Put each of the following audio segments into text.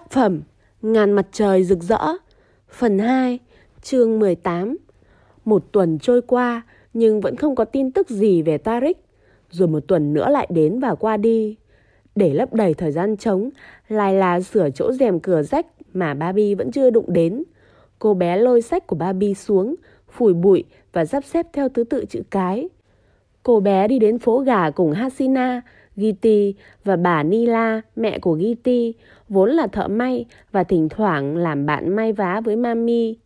Tác phẩm Ngàn mặt trời rực rỡ, Phần 2 Chương 18 Một tuần trôi qua, nhưng vẫn không có tin tức gì về Tarik Rồi một tuần nữa lại đến và qua đi. Để lấp đầy thời gian trống, Lai là sửa chỗ rèm cửa rách mà Barbie vẫn chưa đụng đến. Cô bé lôi sách của Barbie xuống, Phủi bụi và sắp xếp theo thứ tự chữ cái. Cô bé đi đến phố gà cùng Hasina Giti và bà Nila, mẹ của Giti, vốn là thợ may và thỉnh thoảng làm bạn may vá với Mami.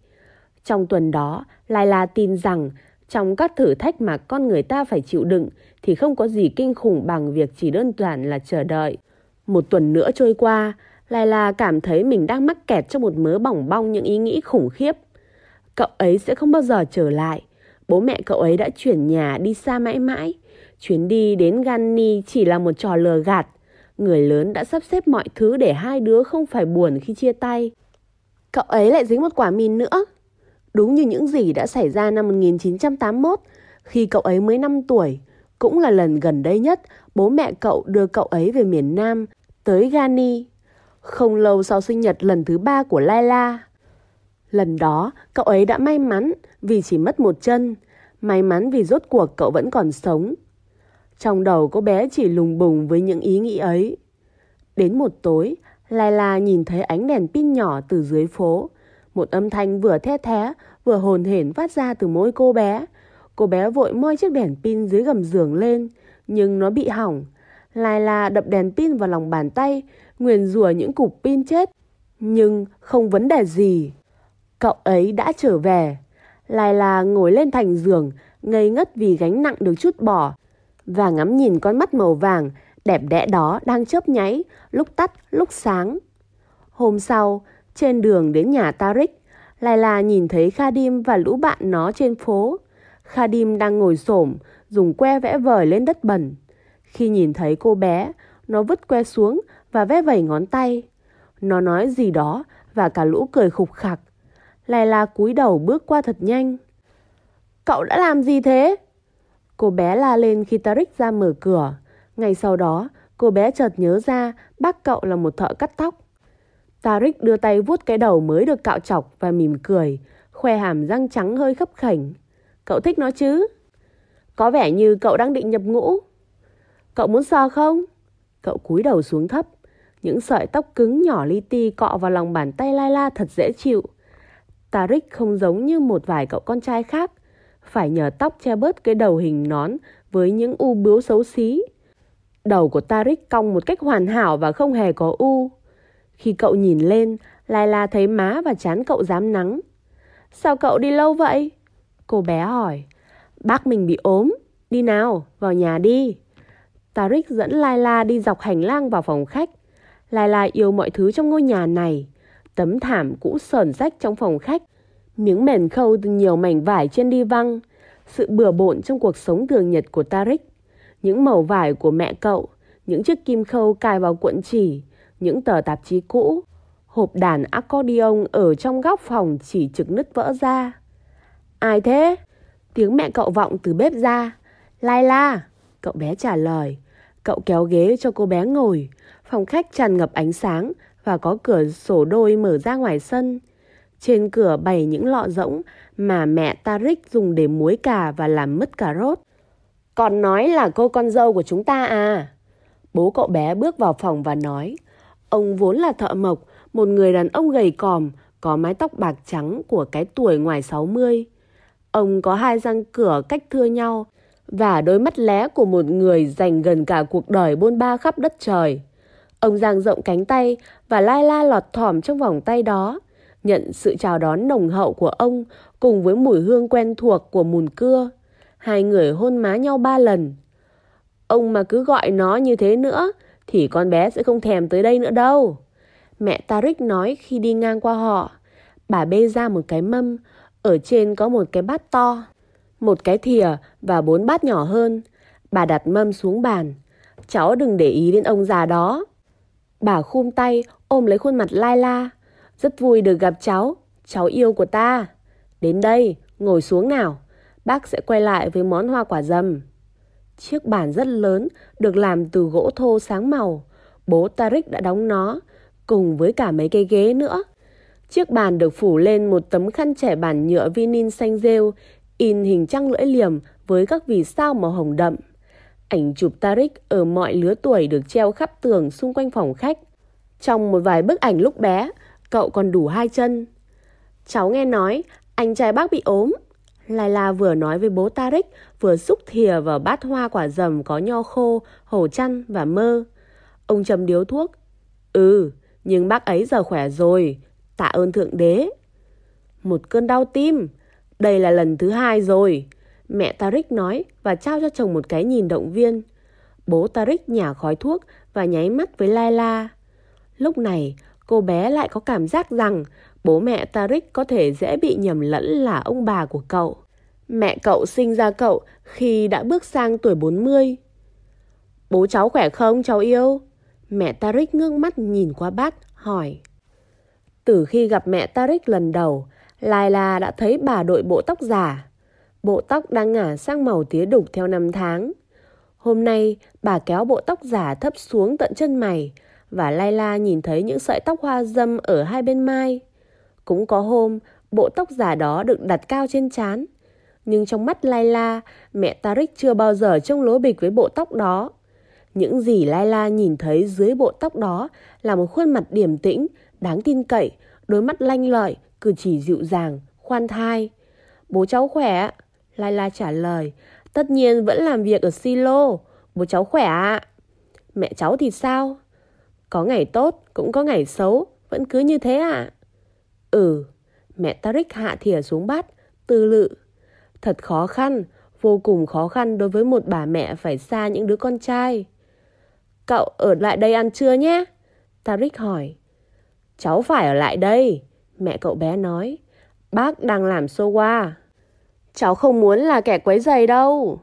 Trong tuần đó, Laila tin rằng trong các thử thách mà con người ta phải chịu đựng thì không có gì kinh khủng bằng việc chỉ đơn giản là chờ đợi. Một tuần nữa trôi qua, Laila cảm thấy mình đang mắc kẹt trong một mớ bỏng bong những ý nghĩ khủng khiếp. Cậu ấy sẽ không bao giờ trở lại. Bố mẹ cậu ấy đã chuyển nhà đi xa mãi mãi. Chuyến đi đến Ganni chỉ là một trò lừa gạt. Người lớn đã sắp xếp mọi thứ để hai đứa không phải buồn khi chia tay. Cậu ấy lại dính một quả mìn nữa. Đúng như những gì đã xảy ra năm 1981 khi cậu ấy mới 5 tuổi. Cũng là lần gần đây nhất bố mẹ cậu đưa cậu ấy về miền Nam, tới Gani. Không lâu sau sinh nhật lần thứ ba của Laila. Lần đó, cậu ấy đã may mắn vì chỉ mất một chân. May mắn vì rốt cuộc cậu vẫn còn sống. Trong đầu cô bé chỉ lùng bùng với những ý nghĩ ấy. Đến một tối, Laila nhìn thấy ánh đèn pin nhỏ từ dưới phố. Một âm thanh vừa the thé, vừa hồn hển phát ra từ môi cô bé. Cô bé vội moi chiếc đèn pin dưới gầm giường lên, nhưng nó bị hỏng. Laila đập đèn pin vào lòng bàn tay, nguyền rủa những cục pin chết. Nhưng không vấn đề gì. Cậu ấy đã trở về. Laila ngồi lên thành giường, ngây ngất vì gánh nặng được chút bỏ và ngắm nhìn con mắt màu vàng đẹp đẽ đó đang chớp nháy, lúc tắt, lúc sáng. Hôm sau, trên đường đến nhà Tarik, Laila nhìn thấy Khadim và lũ bạn nó trên phố. Khadim đang ngồi xổm, dùng que vẽ vời lên đất bẩn. Khi nhìn thấy cô bé, nó vứt que xuống và vẽ vẩy ngón tay. Nó nói gì đó và cả lũ cười khục khặc. Laila cúi đầu bước qua thật nhanh. Cậu đã làm gì thế? Cô bé la lên khi Tarik ra mở cửa. Ngay sau đó, cô bé chợt nhớ ra bác cậu là một thợ cắt tóc. Tarik đưa tay vuốt cái đầu mới được cạo chọc và mỉm cười, khoe hàm răng trắng hơi khấp khảnh. Cậu thích nó chứ? Có vẻ như cậu đang định nhập ngũ. Cậu muốn so không? Cậu cúi đầu xuống thấp. Những sợi tóc cứng nhỏ li ti cọ vào lòng bàn tay Laila thật dễ chịu. Tarik không giống như một vài cậu con trai khác phải nhờ tóc che bớt cái đầu hình nón với những u bướu xấu xí. Đầu của Tarik cong một cách hoàn hảo và không hề có u. Khi cậu nhìn lên, Laila thấy má và chán cậu dám nắng. Sao cậu đi lâu vậy? Cô bé hỏi. Bác mình bị ốm. Đi nào, vào nhà đi. Tarik dẫn Laila đi dọc hành lang vào phòng khách. Laila yêu mọi thứ trong ngôi nhà này. Tấm thảm cũ sờn rách trong phòng khách Miếng mền khâu từ nhiều mảnh vải trên đi văng, sự bừa bộn trong cuộc sống thường nhật của Tarik, những màu vải của mẹ cậu, những chiếc kim khâu cài vào cuộn chỉ, những tờ tạp chí cũ, hộp đàn accordion ở trong góc phòng chỉ trực nứt vỡ ra. Ai thế? Tiếng mẹ cậu vọng từ bếp ra. Laila, cậu bé trả lời. Cậu kéo ghế cho cô bé ngồi. Phòng khách tràn ngập ánh sáng và có cửa sổ đôi mở ra ngoài sân. Trên cửa bày những lọ rỗng mà mẹ Tarik dùng để muối cà và làm mứt cà rốt. Còn nói là cô con dâu của chúng ta à? Bố cậu bé bước vào phòng và nói. Ông vốn là thợ mộc, một người đàn ông gầy còm, có mái tóc bạc trắng của cái tuổi ngoài 60. Ông có hai răng cửa cách thưa nhau và đôi mắt lé của một người dành gần cả cuộc đời bôn ba khắp đất trời. Ông giang rộng cánh tay và lai la lọt thỏm trong vòng tay đó nhận sự chào đón nồng hậu của ông cùng với mùi hương quen thuộc của mùn cưa. Hai người hôn má nhau ba lần. Ông mà cứ gọi nó như thế nữa thì con bé sẽ không thèm tới đây nữa đâu. Mẹ Tarik nói khi đi ngang qua họ. Bà bê ra một cái mâm, ở trên có một cái bát to, một cái thìa và bốn bát nhỏ hơn. Bà đặt mâm xuống bàn. Cháu đừng để ý đến ông già đó. Bà khum tay ôm lấy khuôn mặt Laila. Rất vui được gặp cháu, cháu yêu của ta. Đến đây, ngồi xuống nào. Bác sẽ quay lại với món hoa quả dầm. Chiếc bàn rất lớn, được làm từ gỗ thô sáng màu. Bố Tarik đã đóng nó. cùng với cả mấy cái ghế nữa. Chiếc bàn được phủ lên một tấm khăn trẻ bàn nhựa vinin xanh rêu, in hình trăng lưỡi liềm với các vì sao màu hồng đậm. Ảnh chụp Tarik ở mọi lứa tuổi được treo khắp tường xung quanh phòng khách. Trong một vài bức ảnh lúc bé, cậu còn đủ hai chân. Cháu nghe nói anh trai bác bị ốm. Laila vừa nói với bố Tarik vừa xúc thìa vào bát hoa quả dầm có nho khô, hổ chăn và mơ. Ông châm điếu thuốc. Ừ, nhưng bác ấy giờ khỏe rồi, tạ ơn Thượng Đế. Một cơn đau tim, đây là lần thứ hai rồi. Mẹ Tarik nói và trao cho chồng một cái nhìn động viên. Bố Tarik nhả khói thuốc và nháy mắt với Laila. Lúc này, cô bé lại có cảm giác rằng bố mẹ Tarik có thể dễ bị nhầm lẫn là ông bà của cậu. Mẹ cậu sinh ra cậu khi đã bước sang tuổi 40. Bố cháu khỏe không cháu yêu? Mẹ Tarik ngước mắt nhìn qua bác, hỏi. Từ khi gặp mẹ Tarik lần đầu, Laila đã thấy bà đội bộ tóc giả. Bộ tóc đang ngả sang màu tía đục theo năm tháng. Hôm nay, bà kéo bộ tóc giả thấp xuống tận chân mày và Layla nhìn thấy những sợi tóc hoa dâm ở hai bên mai. Cũng có hôm, bộ tóc giả đó được đặt cao trên trán. Nhưng trong mắt Layla mẹ Tarik chưa bao giờ trông lố bịch với bộ tóc đó. Những gì Layla nhìn thấy dưới bộ tóc đó là một khuôn mặt điềm tĩnh, đáng tin cậy, đôi mắt lanh lợi, cử chỉ dịu dàng, khoan thai. Bố cháu khỏe, Layla trả lời. Tất nhiên vẫn làm việc ở silo, bố cháu khỏe ạ. Mẹ cháu thì sao? Có ngày tốt, cũng có ngày xấu, vẫn cứ như thế ạ. Ừ, mẹ Tarik hạ thìa xuống bát, tư lự. Thật khó khăn, vô cùng khó khăn đối với một bà mẹ phải xa những đứa con trai. Cậu ở lại đây ăn trưa nhé? Tarik hỏi. Cháu phải ở lại đây, mẹ cậu bé nói. Bác đang làm sowa. Cháu không muốn là kẻ quấy giày đâu.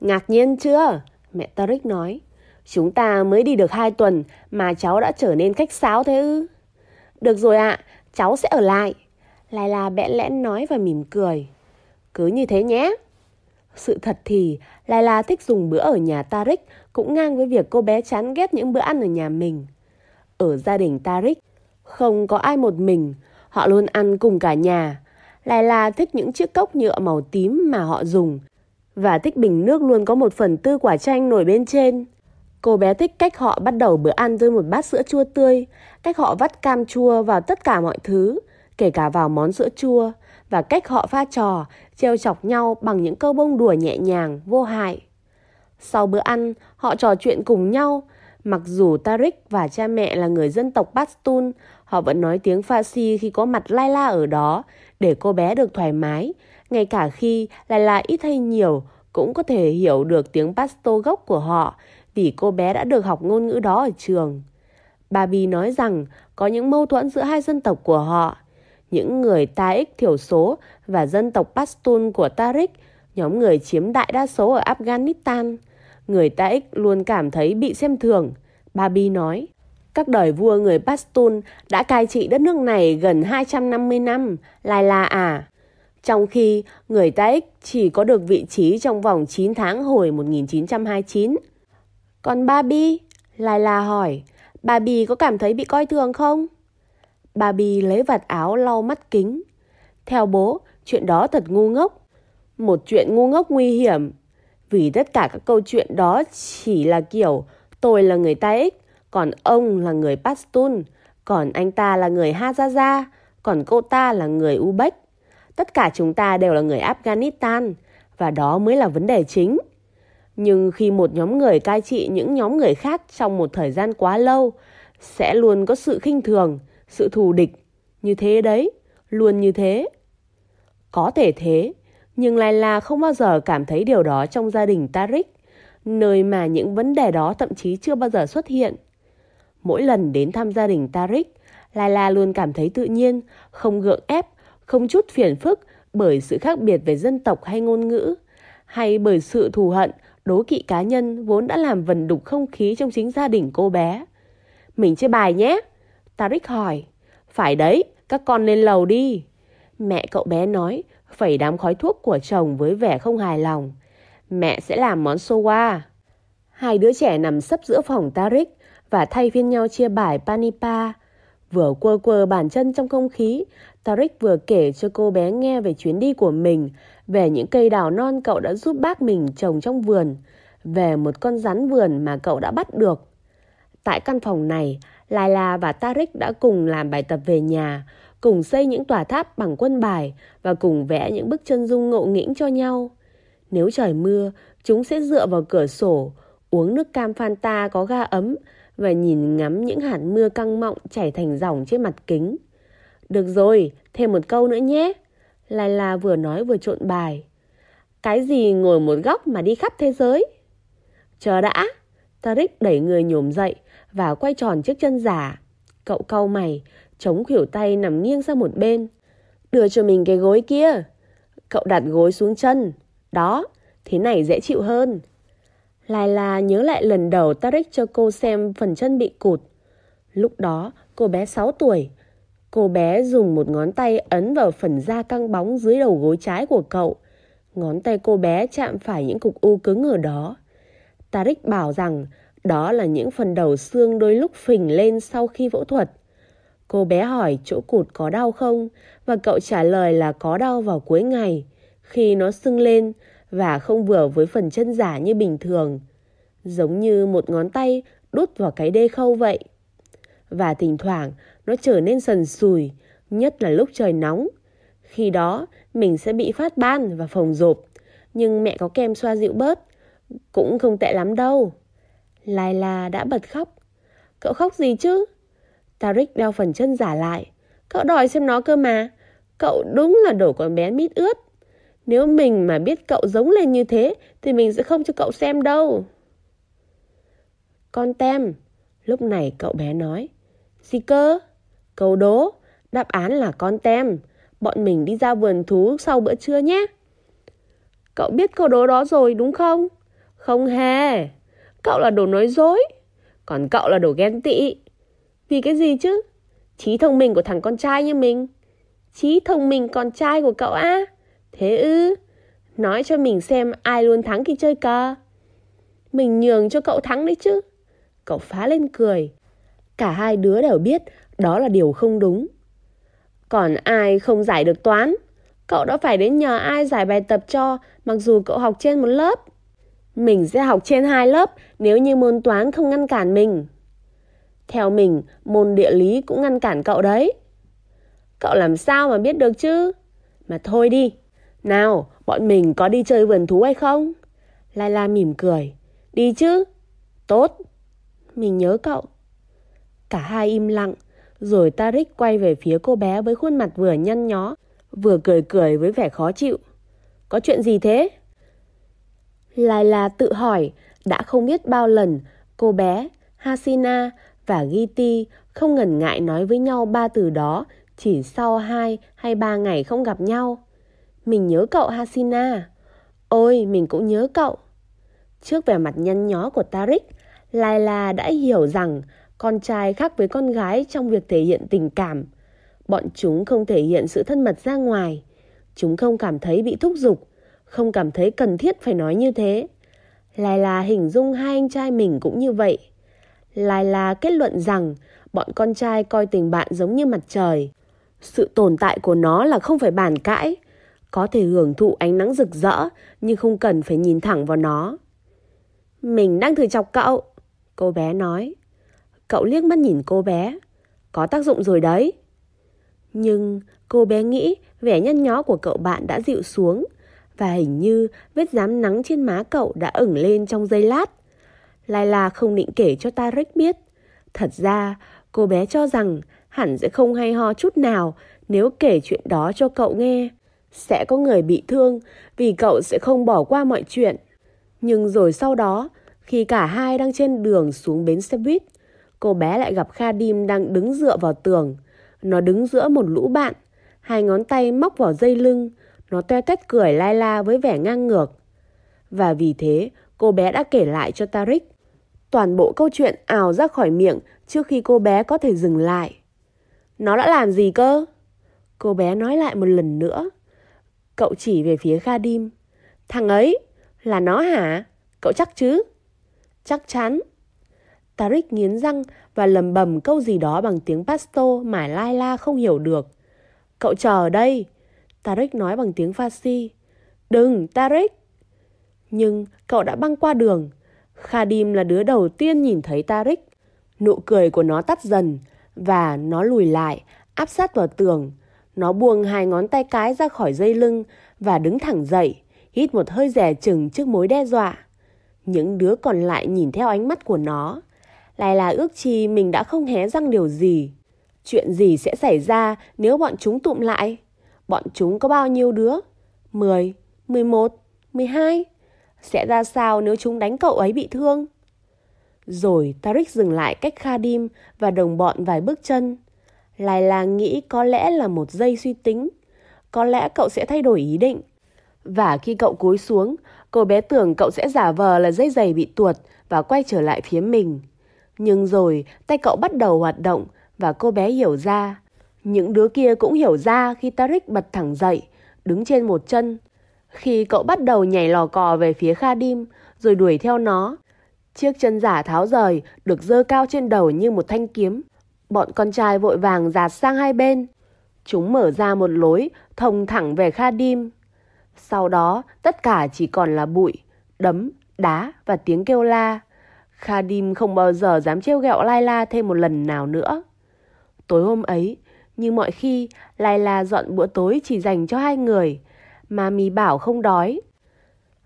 Ngạc nhiên chưa? Mẹ Tarik nói. Chúng ta mới đi được hai tuần mà cháu đã trở nên khách sáo thế ư? Được rồi ạ, cháu sẽ ở lại. Laila bẽn lẽn nói và mỉm cười. Cứ như thế nhé. Sự thật thì Laila thích dùng bữa ở nhà Tarik cũng ngang với việc cô bé chán ghét những bữa ăn ở nhà mình. Ở gia đình Tarik, không có ai một mình, họ luôn ăn cùng cả nhà. Laila thích những chiếc cốc nhựa màu tím mà họ dùng và thích bình nước luôn có một phần tư quả chanh nổi bên trên. Cô bé thích cách họ bắt đầu bữa ăn với một bát sữa chua tươi, cách họ vắt cam chua vào tất cả mọi thứ, kể cả vào món sữa chua, và cách họ pha trò, trêu chọc nhau bằng những câu bông đùa nhẹ nhàng, vô hại. Sau bữa ăn, họ trò chuyện cùng nhau. Mặc dù Tarik và cha mẹ là người dân tộc Pashtun, họ vẫn nói tiếng Farsi khi có mặt Laila ở đó để cô bé được thoải mái. Ngay cả khi Laila ít hay nhiều cũng có thể hiểu được tiếng Pashto gốc của họ vì cô bé đã được học ngôn ngữ đó ở trường. Barbie nói rằng có những mâu thuẫn giữa hai dân tộc của họ. Những người Taik thiểu số và dân tộc Pashtun của Tariq, nhóm người chiếm đại đa số ở Afghanistan. Người Taik luôn cảm thấy bị xem thường. Barbie nói, các đời vua người Pashtun đã cai trị đất nước này gần 250 năm, lai là à. Trong khi người Taik chỉ có được vị trí trong vòng 9 tháng hồi 1929. Còn Barbie? Laila hỏi, Barbie có cảm thấy bị coi thường không? Barbie lấy vạt áo lau mắt kính. Theo bố, chuyện đó thật ngu ngốc. Một chuyện ngu ngốc nguy hiểm. Vì tất cả các câu chuyện đó chỉ là kiểu tôi là người Taik, còn ông là người Pashtun, còn anh ta là người Hazaza, còn cô ta là người Uzbek. Tất cả chúng ta đều là người Afghanistan và đó mới là vấn đề chính. Nhưng khi một nhóm người cai trị những nhóm người khác trong một thời gian quá lâu, sẽ luôn có sự khinh thường, sự thù địch. Như thế đấy, luôn như thế. Có thể thế, nhưng Laila không bao giờ cảm thấy điều đó trong gia đình Tarik, nơi mà những vấn đề đó thậm chí chưa bao giờ xuất hiện. Mỗi lần đến thăm gia đình Tarik, Laila luôn cảm thấy tự nhiên, không gượng ép, không chút phiền phức bởi sự khác biệt về dân tộc hay ngôn ngữ, hay bởi sự thù hận đố kỵ cá nhân vốn đã làm vần đục không khí trong chính gia đình cô bé. Mình chơi bài nhé. Tarik hỏi. Phải đấy, các con lên lầu đi. Mẹ cậu bé nói, phẩy đám khói thuốc của chồng với vẻ không hài lòng. Mẹ sẽ làm món sowa. Hai đứa trẻ nằm sấp giữa phòng Tarik và thay phiên nhau chia bài Panipa. Vừa quơ quơ bàn chân trong không khí, Tarik vừa kể cho cô bé nghe về chuyến đi của mình, về những cây đào non cậu đã giúp bác mình trồng trong vườn, về một con rắn vườn mà cậu đã bắt được. Tại căn phòng này, Laila và Tarik đã cùng làm bài tập về nhà, cùng xây những tòa tháp bằng quân bài và cùng vẽ những bức chân dung ngộ nghĩnh cho nhau. Nếu trời mưa, chúng sẽ dựa vào cửa sổ, uống nước cam Fanta có ga ấm và nhìn ngắm những hạt mưa căng mọng chảy thành dòng trên mặt kính. Được rồi, thêm một câu nữa nhé. Laila vừa nói vừa trộn bài. Cái gì ngồi một góc mà đi khắp thế giới? Chờ đã. Tarik đẩy người nhổm dậy và quay tròn chiếc chân giả. Cậu cau mày, chống khuỷu tay nằm nghiêng sang một bên. Đưa cho mình cái gối kia. Cậu đặt gối xuống chân. Đó, thế này dễ chịu hơn. Laila nhớ lại lần đầu Tarik cho cô xem phần chân bị cụt. Lúc đó, cô bé 6 tuổi. Cô bé dùng một ngón tay ấn vào phần da căng bóng dưới đầu gối trái của cậu. Ngón tay cô bé chạm phải những cục u cứng ở đó. Tarik bảo rằng đó là những phần đầu xương đôi lúc phình lên sau khi phẫu thuật. Cô bé hỏi chỗ cụt có đau không và cậu trả lời là có đau vào cuối ngày khi nó sưng lên và không vừa với phần chân giả như bình thường, giống như một ngón tay đút vào cái đê khâu vậy. Và thỉnh thoảng nó trở nên sần sùi, nhất là lúc trời nóng. Khi đó mình sẽ bị phát ban và phồng rộp, nhưng mẹ có kem xoa dịu bớt, cũng không tệ lắm đâu. Laila đã bật khóc. Cậu khóc gì chứ? Tarik đeo phần chân giả lại. Cậu đòi xem nó cơ mà. Cậu đúng là đổ con bé mít ướt. Nếu mình mà biết cậu giống lên như thế thì mình sẽ không cho cậu xem đâu. Con tem. Lúc này cậu bé nói. Gì cơ? Câu đố. Đáp án là con tem. Bọn mình đi ra vườn thú sau bữa trưa nhé. Cậu biết câu đố đó rồi, đúng không? Không hề. Cậu là đồ nói dối. Còn cậu là đồ ghen tị. Vì cái gì chứ? Trí thông minh của thằng con trai như mình. Trí thông minh con trai của cậu á? Thế ư? Nói cho mình xem ai luôn thắng khi chơi cờ. Mình nhường cho cậu thắng đấy chứ. Cậu phá lên cười. Cả hai đứa đều biết đó là điều không đúng. Còn ai không giải được toán? Cậu đã phải đến nhờ ai giải bài tập cho mặc dù cậu học trên một lớp. Mình sẽ học trên hai lớp nếu như môn toán không ngăn cản mình. Theo mình, môn địa lý cũng ngăn cản cậu đấy. Cậu làm sao mà biết được chứ? Mà thôi đi. Nào, bọn mình có đi chơi vườn thú hay không? lai la mỉm cười. Đi chứ? Tốt. Mình nhớ cậu. Cả hai im lặng, rồi Tarik quay về phía cô bé với khuôn mặt vừa nhăn nhó, vừa cười cười với vẻ khó chịu. Có chuyện gì thế? Laila tự hỏi, đã không biết bao lần cô bé, Hasina và Giti không ngần ngại nói với nhau ba từ đó chỉ sau hai hay ba ngày không gặp nhau. Mình nhớ cậu Hasina. Ôi, mình cũng nhớ cậu. Trước vẻ mặt nhăn nhó của Tarik, Laila đã hiểu rằng con trai khác với con gái trong việc thể hiện tình cảm. Bọn chúng không thể hiện sự thân mật ra ngoài. Chúng không cảm thấy bị thúc giục, không cảm thấy cần thiết phải nói như thế. Laila hình dung hai anh trai mình cũng như vậy. Laila kết luận rằng bọn con trai coi tình bạn giống như mặt trời. Sự tồn tại của nó là không phải bàn cãi, có thể hưởng thụ ánh nắng rực rỡ nhưng không cần phải nhìn thẳng vào nó. Mình đang thử chọc cậu, cô bé nói. Cậu liếc mắt nhìn cô bé. Có tác dụng rồi đấy. Nhưng cô bé nghĩ vẻ nhăn nhó của cậu bạn đã dịu xuống và hình như vết dám nắng trên má cậu đã ửng lên trong giây lát. Laila không định kể cho Tarek biết. Thật ra, cô bé cho rằng hẳn sẽ không hay ho chút nào nếu kể chuyện đó cho cậu nghe. Sẽ có người bị thương vì cậu sẽ không bỏ qua mọi chuyện. Nhưng rồi sau đó, khi cả hai đang trên đường xuống bến xe buýt, cô bé lại gặp Khadim đang đứng dựa vào tường. Nó đứng giữa một lũ bạn, hai ngón tay móc vào dây lưng, nó toe tét cười lai la với vẻ ngang ngược. Và vì thế, cô bé đã kể lại cho Tarik. Toàn bộ câu chuyện ảo ra khỏi miệng trước khi cô bé có thể dừng lại. Nó đã làm gì cơ? Cô bé nói lại một lần nữa. Cậu chỉ về phía Khadim. Thằng ấy, là nó hả? Cậu chắc chứ? Chắc chắn. Tarik nghiến răng và lầm bầm câu gì đó bằng tiếng Pasto mà Laila không hiểu được. Cậu chờ ở đây. Tarik nói bằng tiếng Farsi. Đừng, Tarik. Nhưng cậu đã băng qua đường. Khadim là đứa đầu tiên nhìn thấy Tarik. Nụ cười của nó tắt dần và nó lùi lại, áp sát vào tường. Nó buông hai ngón tay cái ra khỏi dây lưng và đứng thẳng dậy, hít một hơi rẻ chừng trước mối đe dọa. Những đứa còn lại nhìn theo ánh mắt của nó. Lại là ước chi mình đã không hé răng điều gì. Chuyện gì sẽ xảy ra nếu bọn chúng tụm lại? Bọn chúng có bao nhiêu đứa? 10, 11, 12? Sẽ ra sao nếu chúng đánh cậu ấy bị thương? Rồi Tarik dừng lại cách Khadim và đồng bọn vài bước chân. Lai là nghĩ có lẽ là một giây suy tính. Có lẽ cậu sẽ thay đổi ý định. Và khi cậu cúi xuống, cô bé tưởng cậu sẽ giả vờ là dây giày bị tuột và quay trở lại phía mình. Nhưng rồi tay cậu bắt đầu hoạt động và cô bé hiểu ra. Những đứa kia cũng hiểu ra khi Tarik bật thẳng dậy, đứng trên một chân. Khi cậu bắt đầu nhảy lò cò về phía Khadim rồi đuổi theo nó, chiếc chân giả tháo rời được dơ cao trên đầu như một thanh kiếm. Bọn con trai vội vàng dạt sang hai bên. Chúng mở ra một lối thông thẳng về Khadim. Sau đó tất cả chỉ còn là bụi, đấm, đá và tiếng kêu la. Khadim không bao giờ dám trêu ghẹo Laila thêm một lần nào nữa. Tối hôm ấy, như mọi khi, Laila dọn bữa tối chỉ dành cho hai người. Mami bảo không đói.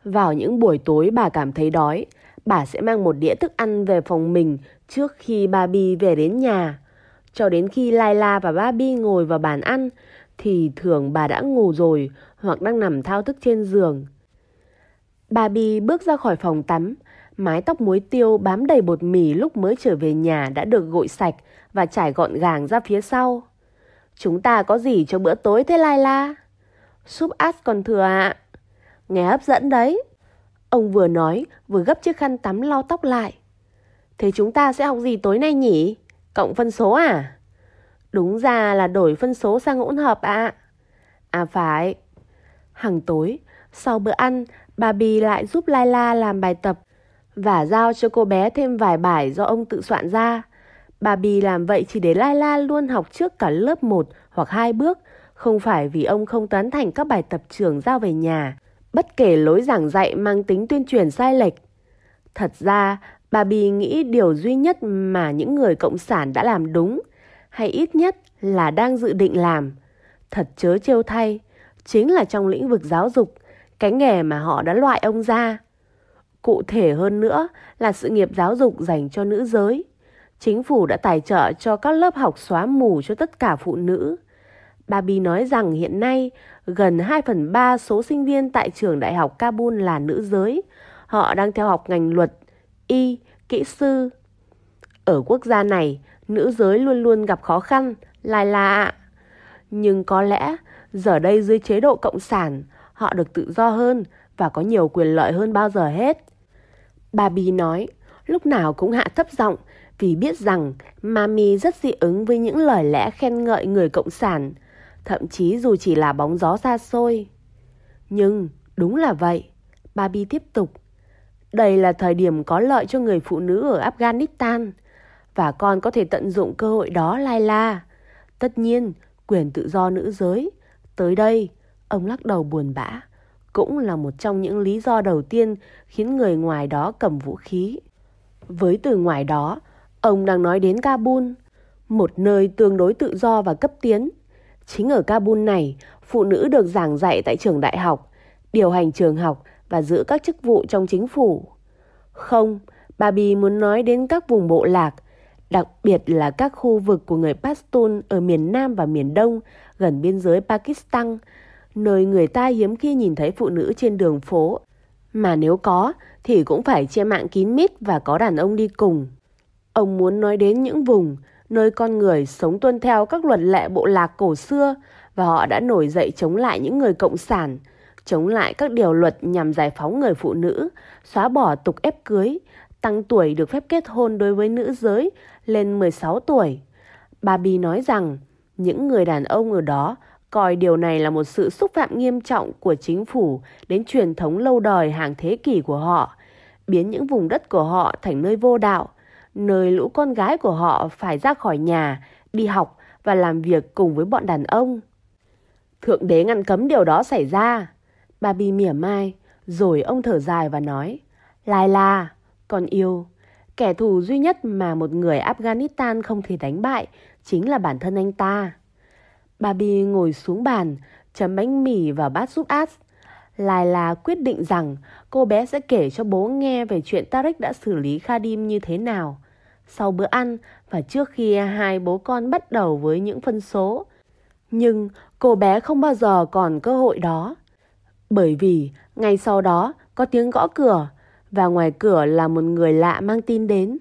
Vào những buổi tối bà cảm thấy đói, bà sẽ mang một đĩa thức ăn về phòng mình trước khi Barbie về đến nhà. Cho đến khi Laila và Barbie ngồi vào bàn ăn, thì thường bà đã ngủ rồi hoặc đang nằm thao thức trên giường. Barbie bước ra khỏi phòng tắm, mái tóc muối tiêu bám đầy bột mì lúc mới trở về nhà đã được gội sạch và trải gọn gàng ra phía sau. Chúng ta có gì cho bữa tối thế Laila? Súp át còn thừa ạ. Nghe hấp dẫn đấy. Ông vừa nói vừa gấp chiếc khăn tắm lau tóc lại. Thế chúng ta sẽ học gì tối nay nhỉ? Cộng phân số à? Đúng ra là đổi phân số sang hỗn hợp ạ. À. à phải. Hàng tối, sau bữa ăn, bà Bì lại giúp Laila làm bài tập và giao cho cô bé thêm vài bài do ông tự soạn ra. Bà Bì làm vậy chỉ để Laila luôn học trước cả lớp 1 hoặc 2 bước, không phải vì ông không tán thành các bài tập trường giao về nhà, bất kể lối giảng dạy mang tính tuyên truyền sai lệch. Thật ra, bà Bì nghĩ điều duy nhất mà những người cộng sản đã làm đúng, hay ít nhất là đang dự định làm, thật chớ trêu thay, chính là trong lĩnh vực giáo dục, cái nghề mà họ đã loại ông ra. Cụ thể hơn nữa là sự nghiệp giáo dục dành cho nữ giới. Chính phủ đã tài trợ cho các lớp học xóa mù cho tất cả phụ nữ. Babi nói rằng hiện nay gần 2 phần 3 số sinh viên tại trường đại học Kabul là nữ giới. Họ đang theo học ngành luật, y, kỹ sư. Ở quốc gia này, nữ giới luôn luôn gặp khó khăn, lai lạ. Nhưng có lẽ giờ đây dưới chế độ cộng sản, họ được tự do hơn và có nhiều quyền lợi hơn bao giờ hết. Bà Bì nói, lúc nào cũng hạ thấp giọng vì biết rằng Mami rất dị ứng với những lời lẽ khen ngợi người cộng sản, thậm chí dù chỉ là bóng gió xa xôi. Nhưng đúng là vậy, Bà Bi tiếp tục. Đây là thời điểm có lợi cho người phụ nữ ở Afghanistan và con có thể tận dụng cơ hội đó Laila. Tất nhiên, quyền tự do nữ giới. Tới đây, ông lắc đầu buồn bã cũng là một trong những lý do đầu tiên khiến người ngoài đó cầm vũ khí. Với từ ngoài đó, ông đang nói đến Kabul, một nơi tương đối tự do và cấp tiến. Chính ở Kabul này, phụ nữ được giảng dạy tại trường đại học, điều hành trường học và giữ các chức vụ trong chính phủ. Không, bà Bì muốn nói đến các vùng bộ lạc, đặc biệt là các khu vực của người Pashtun ở miền Nam và miền Đông gần biên giới Pakistan, nơi người ta hiếm khi nhìn thấy phụ nữ trên đường phố. Mà nếu có thì cũng phải che mạng kín mít và có đàn ông đi cùng. Ông muốn nói đến những vùng nơi con người sống tuân theo các luật lệ bộ lạc cổ xưa và họ đã nổi dậy chống lại những người cộng sản, chống lại các điều luật nhằm giải phóng người phụ nữ, xóa bỏ tục ép cưới, tăng tuổi được phép kết hôn đối với nữ giới lên 16 tuổi. Bà Bì nói rằng những người đàn ông ở đó coi điều này là một sự xúc phạm nghiêm trọng của chính phủ đến truyền thống lâu đời hàng thế kỷ của họ, biến những vùng đất của họ thành nơi vô đạo, nơi lũ con gái của họ phải ra khỏi nhà, đi học và làm việc cùng với bọn đàn ông. Thượng đế ngăn cấm điều đó xảy ra. Barbie mỉa mai, rồi ông thở dài và nói, Lai la, con yêu, kẻ thù duy nhất mà một người Afghanistan không thể đánh bại chính là bản thân anh ta. Babi ngồi xuống bàn, chấm bánh mì vào bát giúp át. Lai là quyết định rằng cô bé sẽ kể cho bố nghe về chuyện Tarek đã xử lý Khadim như thế nào. Sau bữa ăn và trước khi hai bố con bắt đầu với những phân số. Nhưng cô bé không bao giờ còn cơ hội đó. Bởi vì ngay sau đó có tiếng gõ cửa và ngoài cửa là một người lạ mang tin đến.